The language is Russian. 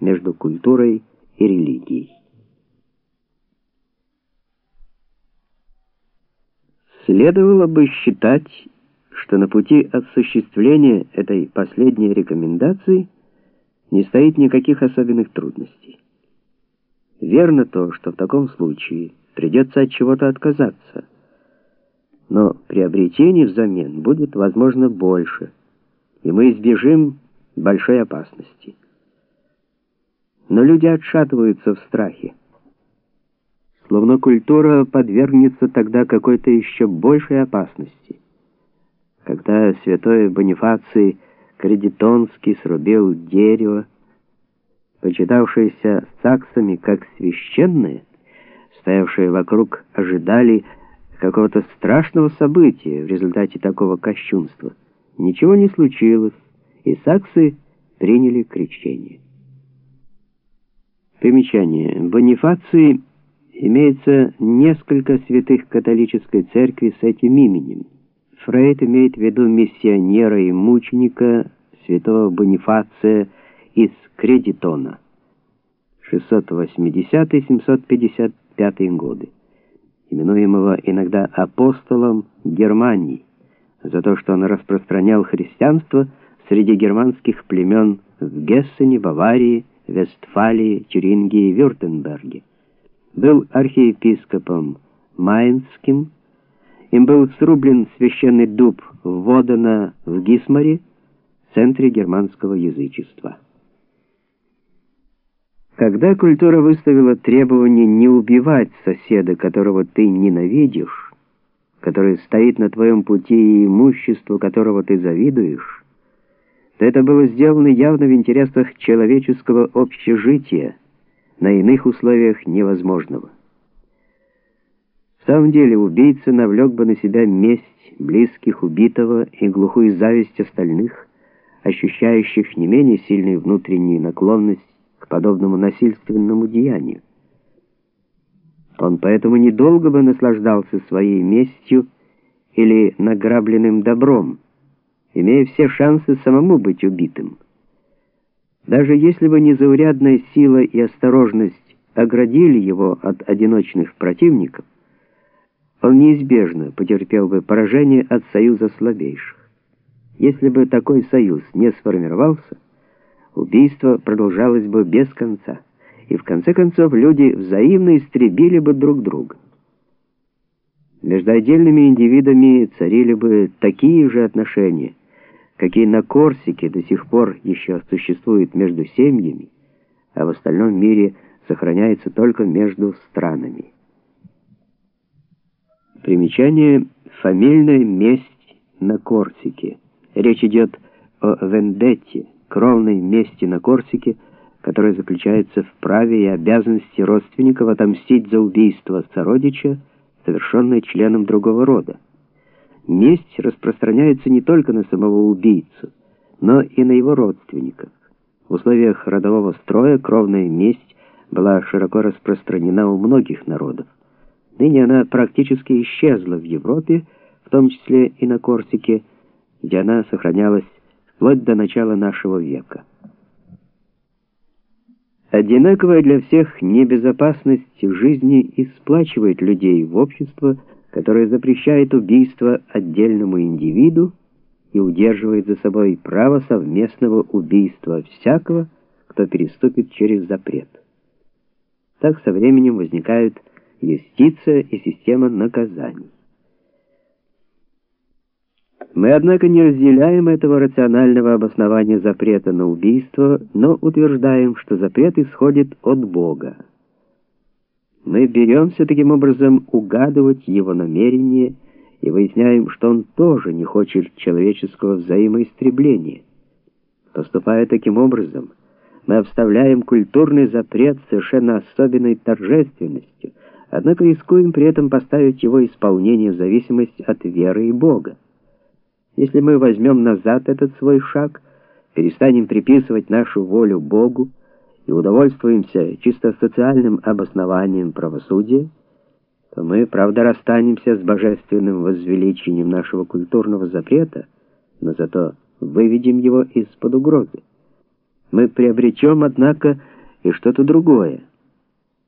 между культурой и религией. Следовало бы считать, что на пути осуществления этой последней рекомендации не стоит никаких особенных трудностей. Верно то, что в таком случае придется от чего-то отказаться, но приобретений взамен будет, возможно, больше, и мы избежим большой опасности. Но люди отшатываются в страхе. Словно культура подвергнется тогда какой-то еще большей опасности. Когда святой Бонифаций Кредитонский срубил дерево, почитавшееся саксами как священное, стоявшие вокруг ожидали какого-то страшного события в результате такого кощунства. Ничего не случилось, и саксы приняли крещение. Примечание. Бонифаций имеется несколько святых католической церкви с этим именем. Фрейд имеет в виду миссионера и мученика святого Бонифация из Кредитона 680-755 годы, именуемого иногда апостолом Германии, за то, что он распространял христианство среди германских племен в Гессене, Баварии, Вестфалии, Тюрингии и Вюртемберге был архиепископом Майнским, им был срублен священный дуб Водена в Гисмаре, центре германского язычества. Когда культура выставила требование не убивать соседа, которого ты ненавидишь, который стоит на твоем пути и имуществу которого ты завидуешь, то это было сделано явно в интересах человеческого общежития, на иных условиях невозможного. В самом деле убийца навлек бы на себя месть близких убитого и глухую зависть остальных, ощущающих не менее сильную внутреннюю наклонность к подобному насильственному деянию. Он поэтому недолго бы наслаждался своей местью или награбленным добром, имея все шансы самому быть убитым. Даже если бы незаурядная сила и осторожность оградили его от одиночных противников, он неизбежно потерпел бы поражение от союза слабейших. Если бы такой союз не сформировался, убийство продолжалось бы без конца, и в конце концов люди взаимно истребили бы друг друга. Между отдельными индивидами царили бы такие же отношения, какие на Корсике до сих пор еще существуют между семьями, а в остальном мире сохраняется только между странами. Примечание «Фамильная месть на Корсике». Речь идет о вендетте, кровной мести на Корсике, которая заключается в праве и обязанности родственников отомстить за убийство сородича, совершенное членом другого рода. Месть распространяется не только на самого убийцу, но и на его родственников. В условиях родового строя кровная месть была широко распространена у многих народов. Ныне она практически исчезла в Европе, в том числе и на Корсике, где она сохранялась вплоть до начала нашего века. Одинаковая для всех небезопасность жизни и сплачивает людей в общество, которое запрещает убийство отдельному индивиду и удерживает за собой право совместного убийства всякого, кто переступит через запрет. Так со временем возникают юстиция и система наказаний. Мы, однако, не разделяем этого рационального обоснования запрета на убийство, но утверждаем, что запрет исходит от Бога. Мы беремся таким образом угадывать его намерения и выясняем, что он тоже не хочет человеческого взаимоистребления. Поступая таким образом, мы обставляем культурный запрет совершенно особенной торжественностью, однако рискуем при этом поставить его исполнение в зависимость от веры и Бога. Если мы возьмем назад этот свой шаг, перестанем приписывать нашу волю Богу, и удовольствуемся чисто социальным обоснованием правосудия, то мы, правда, расстанемся с божественным возвеличением нашего культурного запрета, но зато выведем его из-под угрозы. Мы приобретем, однако, и что-то другое.